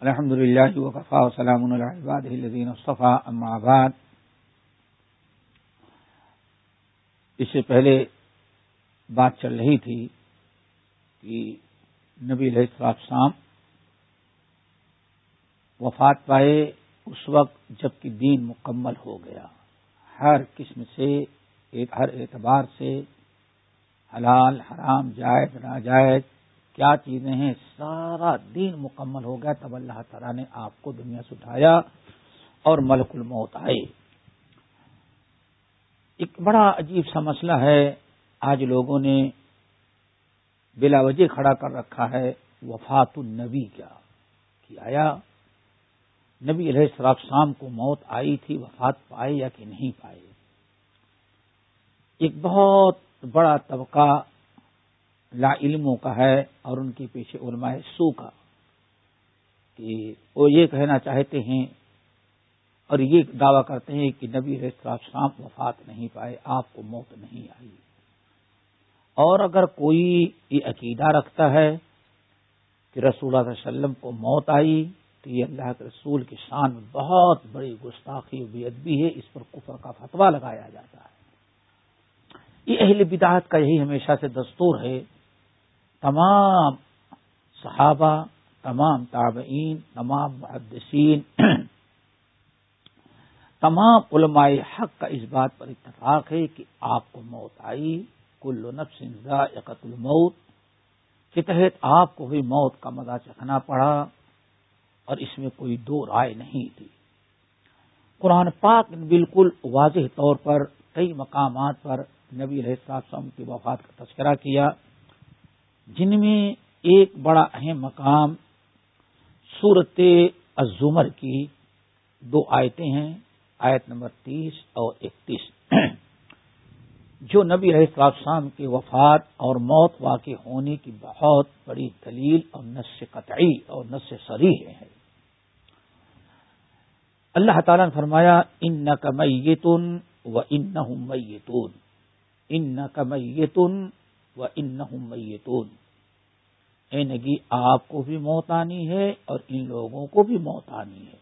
الحمد للہ وقفا وسلام الباد الدین الصفا اما آباد اس سے پہلے بات چل رہی تھی کہ نبی علیہ السلام وفات پائے اس وقت جبکہ دین مکمل ہو گیا۔ ہر قسم سے ہر اعتبار سے حلال، حرام، جائز، ناجائز کیا چیزیں ہیں؟ سارا دین مکمل ہو گیا تب اللہ تعالیٰ نے آپ کو دنیا سے اٹھایا اور ملک الموت آئے ایک بڑا عجیب سا مسئلہ ہے۔ آج لوگوں نے بلا وجہ کھڑا کر رکھا ہے۔ وفات النبی کیا؟ کہ آیا؟ نبی علیہ السلام شام کو موت آئی تھی، وفات پائے یا کہ نہیں پائے ایک بہت بڑا طبقہ لا علموں کا ہے اور ان کے پیچھے علماء سو کا کہ وہ یہ کہنا چاہتے ہیں اور یہ دعویٰ کرتے ہیں کہ نبی رسراف شام وفات نہیں پائے، آپ کو موت نہیں آئی۔ اور اگر کوئی یہ عقیدہ رکھتا ہے کہ رسول اللہ علیہ وسلم کو موت آئی، تو یہ اللہ کے رسول کی شان میں بہت بڑی گستاخی و بے ادبی ہے، اس پر کفر کا فتوا لگایا جاتا ہے۔ یہ اہل بداعت کا یہی ہمیشہ سے دستور ہے تمام صحابہ، تمام تابعین، تمام محدثین، تمام علماء حق کا اس بات پر اتفاق ہے کہ آپ کو موت آئی، کل نفس ذائقت الموت، کے تحت آپ کو بھی موت کا مزہ چکھنا پڑا اور اس میں کوئی دو رائے نہیں تھی۔ قرآن پاک نے بالکل واضح طور پر کئی مقامات پر نبی السلام کی وفات کا تذکرہ کیا۔ جن میں ایک بڑا اہم مقام صورت الزمر کی دو آیتیں ہیں، آیت نمبر تیس اور اکتیس۔ جو نبی رہ السلام کے وفات اور موت واقع ہونے کی بہت بڑی دلیل اور نس قطعی اور نس سریح ہے۔ اللہ تعالیٰ نے فرمایا ان نہ کمیتن و ان نہ میتون ان نہ کمیتن و ان میتون اے نگی یعنی آپ کو بھی موت آنی ہے اور ان لوگوں کو بھی موت آنی ہے۔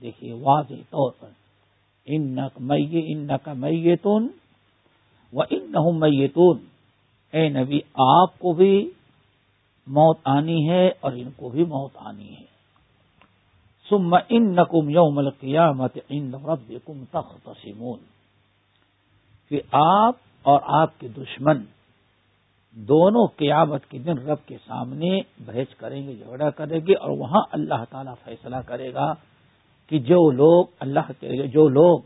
دیکھیے واضح طور پر۔ ان میے ان کا میتون و ان نہ میتون اے نبی، آپ کو بھی موت آنی ہے اور ان کو بھی موت آنی ہے۔ سم ان نقم یوم القیامت ان رب کم تخت کہ آپ اور آپ کے دشمن دونوں قیامت کے دن رب کے سامنے بحث کریں گے، جھگڑا کریں گے اور وہاں اللہ تعالی فیصلہ کرے گا کہ جو لوگ اللہ کے جو لوگ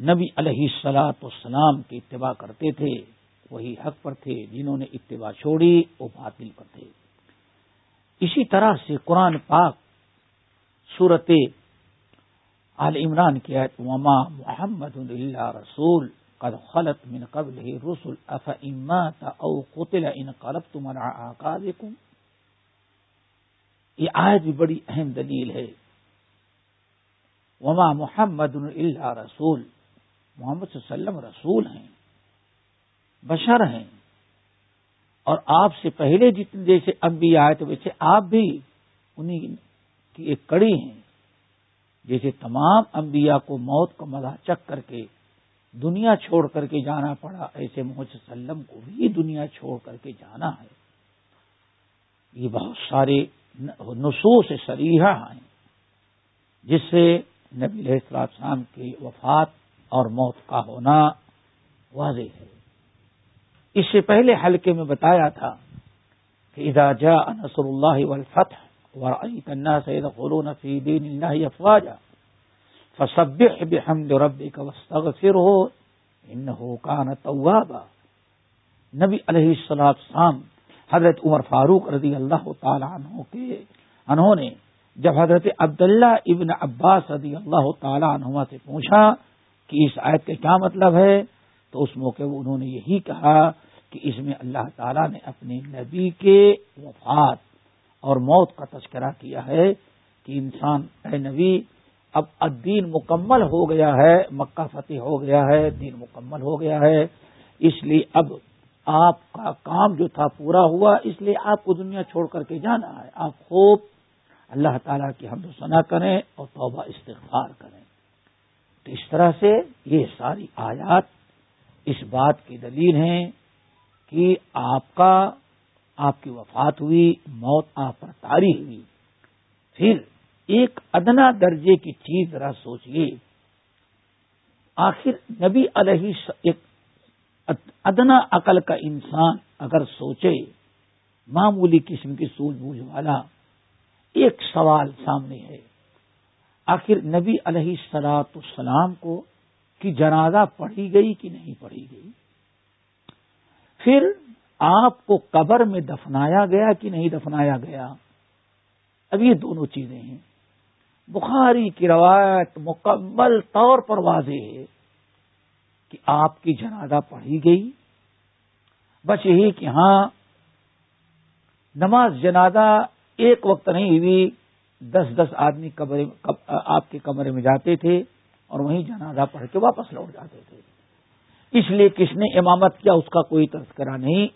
نبی علیہ السلاط السلام کی اتباع کرتے تھے، وہی حق پر تھے، جنہوں نے اتباع چھوڑی، وہ باطل پر تھے۔ اسی طرح سے قرآن پاک صورت عال عمران کی وما محمد اللہ رسول قد خلط من قبل ہی رسول اف امات او قتل ان قلب تمہارا آکار یہ آیت بھی بڑی اہم دلیل ہے۔ وما محمد اللہ رسول، محمد صلی اللہ علیہ وسلم رسول ہیں، بشر ہیں۔ اور آپ سے پہلے جتنے جیسے انبیاء آئے تو ویسے آپ بھی انہیں کی ایک کڑی ہیں۔ جیسے تمام انبیاء کو موت کا مزہ چک کر کے دنیا چھوڑ کر کے جانا پڑا۔ ایسے محمد وسلم کو بھی دنیا چھوڑ کر کے جانا ہے۔ یہ بہت سارے نصوص سریحا ہیں جس سے نبی علیہ السلام کی وفات اور موت کا ہونا واضح ہے۔ اس سے پہلے حلقے میں بتایا تھا کہ اذا جاء نصر اللہ والفتح ورأيت الناس يدخلون في دين الله افواجا فسبح بحمد ربك واستغفره انه كان توابا. نبی علیہ السلام شام حضرت عمر فاروق رضی اللہ تعالی عنہ کے انہوں نے جب حضرت عبداللہ ابن عباس رضی اللہ تعالی عنہ سے پوچھا کہ اس آیت کا کیا مطلب ہے، تو اس موقع انہوں نے یہی کہا کہ اس میں اللہ تعالی نے اپنے نبی کے وفات اور موت کا تذکرہ کیا ہے کہ انسان اے نبی اب دین مکمل ہو گیا ہے، مکہ فتح ہو گیا ہے، دین مکمل ہو گیا ہے۔ اس لیے اب آپ کا کام جو تھا پورا ہوا، اس لیے آپ کو دنیا چھوڑ کر کے جانا ہے۔ آپ خوب اللہ تعالیٰ کی ہم سنا کریں اور توبہ استغفار کریں۔ تو اس طرح سے یہ ساری آیات اس بات کی دلیل ہیں کہ آپ کا، آپ کی وفات ہوئی، موت آپ پر تاری ہوئی۔ پھر ایک ادنا درجے کی چیز ذرا سوچیے۔ آخر نبی علیہ ایک ادنا عقل کا انسان اگر سوچے، معمولی قسم کی سوجھ بوجھ والا ایک سوال سامنے ہے۔ آخر نبی علیہ سلاط السلام کو کی جنازہ پڑھی گئی کہ نہیں پڑھی گئی؟ پھر آپ کو قبر میں دفنایا گیا کہ نہیں دفنایا گیا؟ اب یہ دونوں چیزیں ہیں۔ بخاری کی روایت مکمل طور پر واضح ہے کہ آپ کی جنازہ پڑھی گئی۔ بس یہی کہ ہاں نماز جنازہ ایک وقت نہیں ہوئی، دس دس آدمی کمرے آپ کے کمرے میں جاتے تھے اور وہیں جنازہ پڑھ کے واپس لوٹ جاتے تھے۔ اس لیے کس نے امامت کیا اس کا کوئی تذکرہ نہیں۔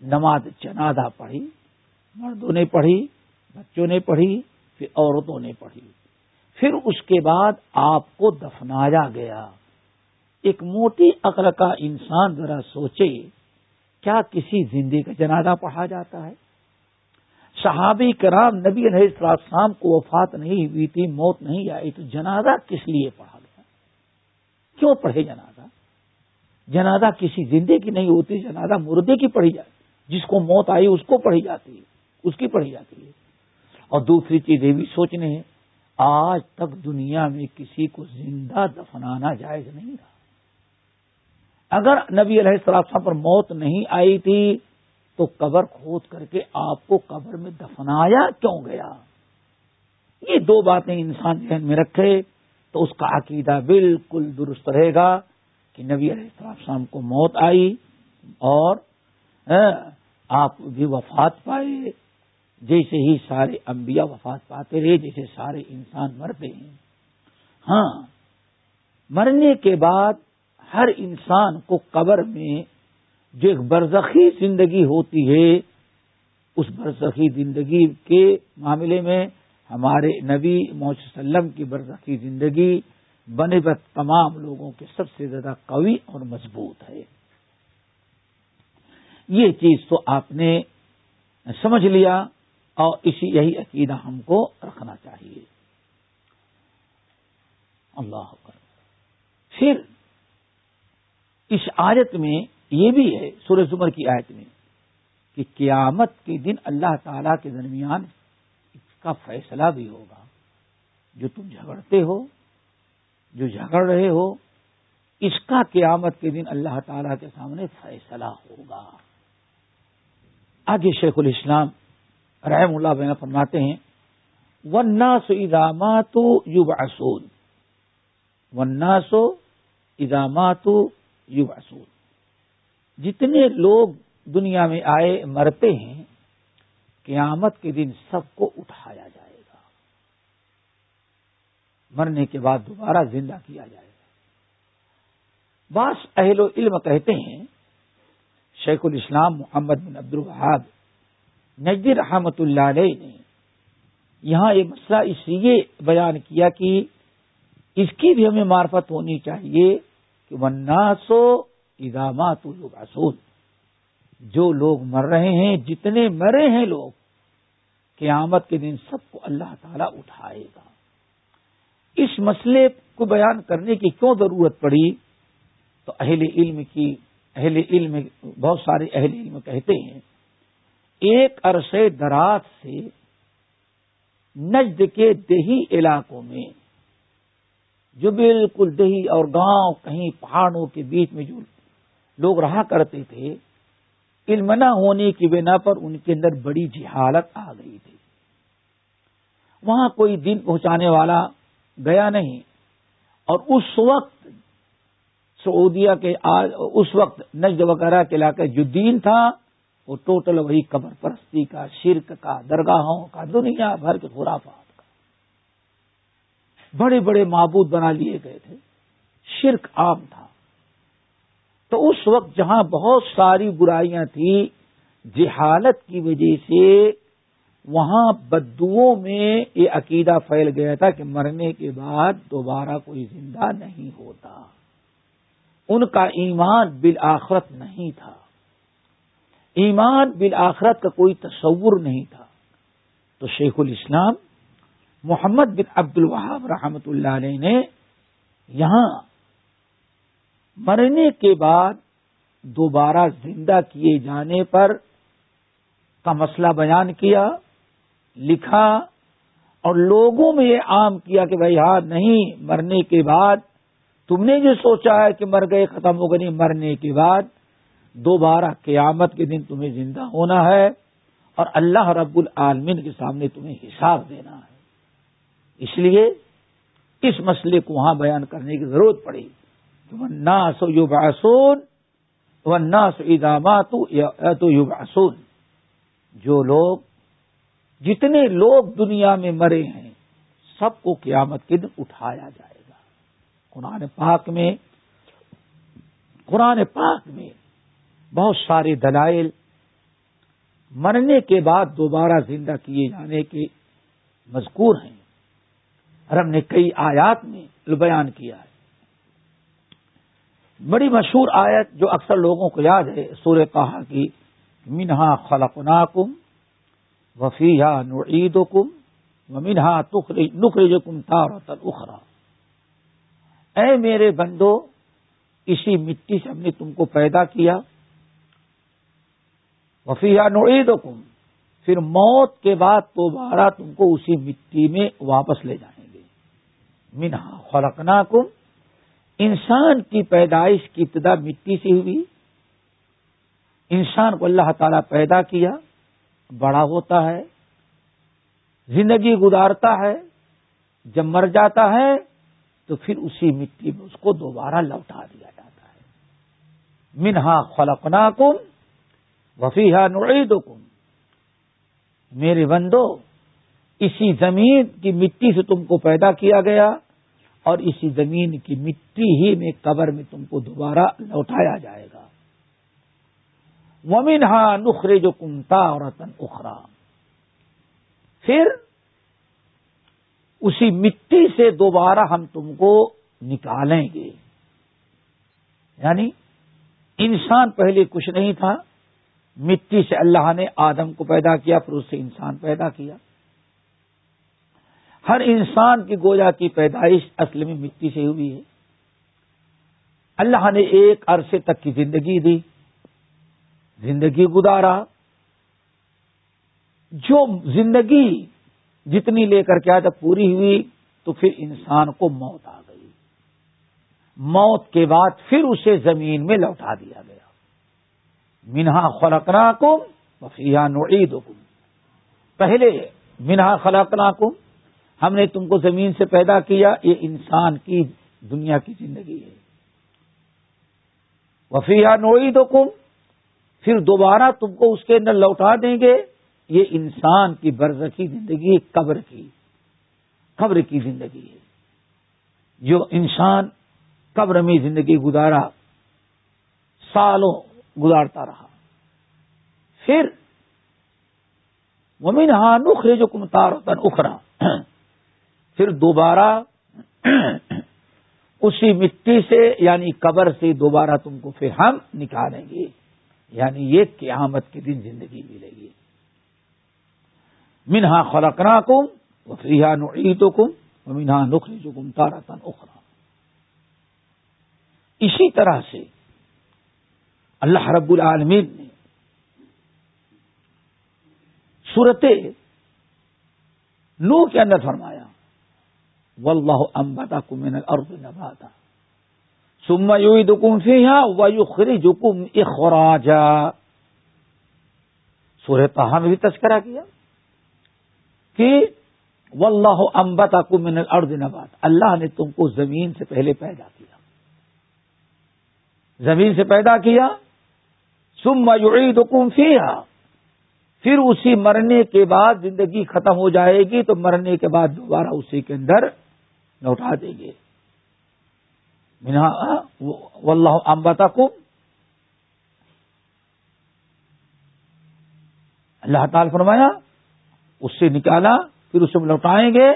نماز جنازہ پڑھی، مردوں نے پڑھی، بچوں نے پڑھی، پھر عورتوں نے پڑھی۔ پھر اس کے بعد آپ کو دفنایا گیا۔ ایک موٹی عقل کا انسان ذرا سوچے، کیا کسی زندگی کا جنازہ پڑھا جاتا ہے؟ صحابی کرام نبی علیہ السلام کو وفات نہیں ہوئی تھی، موت نہیں آئی تو جنازہ کس لیے پڑھا گیا؟ کیوں پڑھے جنازہ؟ جنازہ کسی زندے کی نہیں ہوتی، جنازہ مردے کی پڑھی جاتی۔ جس کو موت آئی اس کو پڑھی جاتی ہے، اس کی پڑھی جاتی ہے۔ اور دوسری چیز یہ بھی سوچنے ہیں۔ آج تک دنیا میں کسی کو زندہ دفنانا جائز نہیں رہا اگر نبی علیہ السلام پر موت نہیں آئی تھی، تو قبر کھود کر کے آپ کو قبر میں دفنایا کیوں گیا؟ یہ دو باتیں انسان ذہن میں رکھے تو اس کا عقیدہ بالکل درست رہے گا کہ نبی علیہ السلام کو موت آئی اور آپ بھی وفات پائے۔ جیسے ہی سارے انبیاء وفات پاتے رہے، جیسے سارے انسان مرتے ہیں۔ ہاں مرنے کے بعد ہر انسان کو قبر میں جو ایک برزخی زندگی ہوتی ہے، اس برزخی زندگی کے معاملے میں ہمارے نبی وسلم کی برزخی زندگی بنے بت تمام لوگوں کے سب سے زیادہ قوی اور مضبوط ہے۔ یہ چیز تو آپ نے سمجھ لیا۔ اور اسی یہی عقیدہ ہم کو رکھنا چاہیے۔ اللہ پھر اس آیت میں یہ بھی ہے سورج زمر کی آیت میں، کہ قیامت کے دن اللہ تعالی کے درمیان اس کا فیصلہ بھی ہوگا۔ جو تم جھگڑتے ہو، جو جھگڑ رہے ہو، اس کا قیامت کے دن اللہ تعالی کے سامنے فیصلہ ہوگا۔ آگے شیخ الاسلام رحم اللہ بین فرماتے ہیں ورنہ سو ادامات یوب اصول ورنہ سو ادامات یوب اصول جتنے لوگ دنیا میں آئے مرتے ہیں، قیامت کے دن سب کو اٹھایا جائے گا۔ مرنے کے بعد دوبارہ زندہ کیا جائے گا۔ بعض اہل و علم کہتے ہیں، شیخ الاسلام محمد بن عبد الحاد نجد رحمت اللہ علیہ نے یہاں یہ مسئلہ اس لیے بیان کیا کہ اس کی بھی ہمیں معرفت ہونی چاہیے کہ مناسو ادامات اصول جو لوگ مر رہے ہیں، جتنے مرے ہیں لوگ، قیامت کے دن سب کو اللہ تعالی اٹھائے گا۔ اس مسئلے کو بیان کرنے کی کیوں ضرورت پڑی؟ تو اہل علم کی، اہل علم، بہت سارے اہل علم کہتے ہیں ایک عرصے دراز سے نجد کے دیہی علاقوں میں، جو بالکل دیہی اور گاؤں کہیں پہاڑوں کے بیچ میں جو لوگ رہا کرتے تھے، علم نہ ہونے کی بنا پر ان کے اندر بڑی جہالت آ گئی تھی۔ وہاں کوئی دن پہنچانے والا گیا نہیں۔ اور اس وقت سعودیہ کے اس وقت نجد وغیرہ کے علاقے جو دین تھا وہ ٹوٹل وہی قبر پرستی کا، شرک کا، درگاہوں کا، دنیا بھر کے خرافات کا۔ بڑے بڑے معبود بنا لیے گئے تھے۔ شرک عام تھا۔ تو اس وقت جہاں بہت ساری برائیاں تھیں، جہالت کی وجہ سے وہاں بدوؤں میں یہ عقیدہ پھیل گیا تھا کہ مرنے کے بعد دوبارہ کوئی زندہ نہیں ہوتا۔ ان کا ایمان بالآخرت نہیں تھا۔ ایمان بالآخرت کا کوئی تصور نہیں تھا۔ تو شیخ الاسلام محمد بن عبد الوہاب رحمت اللہ علیہ نے یہاں مرنے کے بعد دوبارہ زندہ کیے جانے پر کا مسئلہ بیان کیا، لکھا اور لوگوں میں یہ عام کیا کہ بھائی ہاں نہیں، مرنے کے بعد تم نے جو سوچا ہے کہ مر گئے، ختم ہو گئی مرنے کے بعد دوبارہ قیامت کے دن تمہیں زندہ ہونا ہے اور اللہ رب العالمین کے سامنے تمہیں حساب دینا ہے۔ اس لیے اس مسئلے کو وہاں بیان کرنے کی ضرورت پڑی۔ نا سو یو باسون و سو ادامات جو لوگ، جتنے لوگ دنیا میں مرے ہیں، سب کو قیامت کے دن اٹھایا جائے گا۔ قرآن پاک میں، قرآن پاک میں بہت سارے دلائل۔ مرنے کے بعد دوبارہ زندہ کیے جانے کے مذکور ہیں۔ رب نے کئی آیات میں بیان کیا ہے۔ بڑی مشہور آیت جو اکثر لوگوں کو یاد ہے، سورہ کہا کی، منہا خلقناکم وفیہ نعید کم و منہا نخرج کم تار اخرا اے میرے بندو، اسی مٹی سے ہم نے تم کو پیدا کیا۔ وفیہ نعید پھر موت کے بعد دوبارہ تم کو اسی مٹی میں واپس لے جائیں گے۔ منہا خلقنا کم انسان کی پیدائش کی ابتدا مٹی سے ہوئی۔ انسان کو اللہ تعالی پیدا کیا، بڑا ہوتا ہے، زندگی گزارتا ہے، جب مر جاتا ہے، تو پھر اسی مٹی میں اس کو دوبارہ لوٹا دیا جاتا ہے۔ منہا خلقنا کم وفیحا نعید میرے بندو، اسی زمین کی مٹی سے تم کو پیدا کیا گیا اور اسی زمین کی مٹی ہی میں قبر میں تم کو دوبارہ لوٹایا جائے گا۔ ومن ہا نخرے جو کمتا اور اخرا پھر اسی مٹی سے دوبارہ ہم تم کو نکالیں گے۔ یعنی انسان پہلے کچھ نہیں تھا مٹی سے اللہ نے آدم کو پیدا کیا، پھر اس سے انسان پیدا کیا۔ ہر انسان کی گویا کی پیدائش اصل میں مٹی سے ہوئی ہے۔ اللہ نے ایک عرصے تک کی زندگی دی، زندگی گزارا۔ جو زندگی جتنی لے کر کے جب پوری ہوئی، تو پھر انسان کو موت آ گئی۔ موت کے بعد پھر اسے زمین میں لوٹا دیا گیا۔ منہا خلقنا کم وفیہ نعید پہلے منہا خلقنا کم ہم نے تم کو زمین سے پیدا کیا، یہ انسان کی دنیا کی زندگی ہے۔ وفیہ نعید پھر دوبارہ تم کو اس کے اندر لوٹا دیں گے، یہ انسان کی برزخی زندگی، قبر کی قبر کی زندگی ہے۔ جو انسان قبر میں زندگی گزارا، سالوں گزارتا رہا۔ پھر ومن ہاں نخرے جو کمتار اخرا پھر دوبارہ اسی مٹی سے یعنی قبر سے دوبارہ تم کو پھر ہم نکالیں گے۔ یعنی یہ قیامت کے دن زندگی ملے گی۔ منہا خلقنا کم وفریحا نعید کم و منہا نخری جو کم تارا تن اخرا اسی طرح سے اللہ رب العالمین نے صورت نو کے اندر فرمایا واللہ انبتا کو من الارض نباتا ثم يعيدكم فيها ويخرجكم اخراجا سورہ میں بھی تذکرہ کیا کہ واللہ انبتاکم من الارض نبات اللہ نے تم کو زمین سے پہلے پیدا کیا۔ زمین سے پیدا کیا ثم يعيدكم فيها۔ پھر اسی مرنے کے بعد زندگی ختم ہو جائے گی تو مرنے کے بعد دوبارہ اسی کے اندر لوٹا دیں گے۔ منہا، واللہ اللہ تعالی فرمایا، اس سے نکالا، پھر اسے لوٹائیں گے۔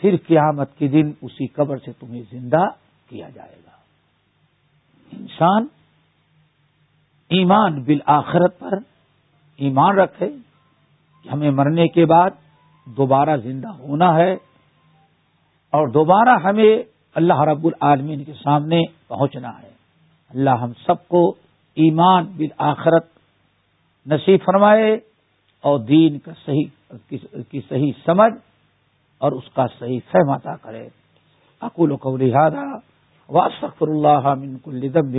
پھر قیامت کے دن اسی قبر سے تمہیں زندہ کیا جائے گا۔ انسان ایمان بالآخرت پر ایمان رکھے کہ ہمیں مرنے کے بعد دوبارہ زندہ ہونا ہے اور دوبارہ ہمیں اللہ رب العالمین کے سامنے پہنچنا ہے۔ اللہ ہم سب کو ایمان بالآخرت نصیب فرمائے اور دین کا صحیح، کی صحیح سمجھ اور اس کا صحیح فہم عطا کرے۔ اکول و قوری ہادہ واسفر اللہ من کل ذنب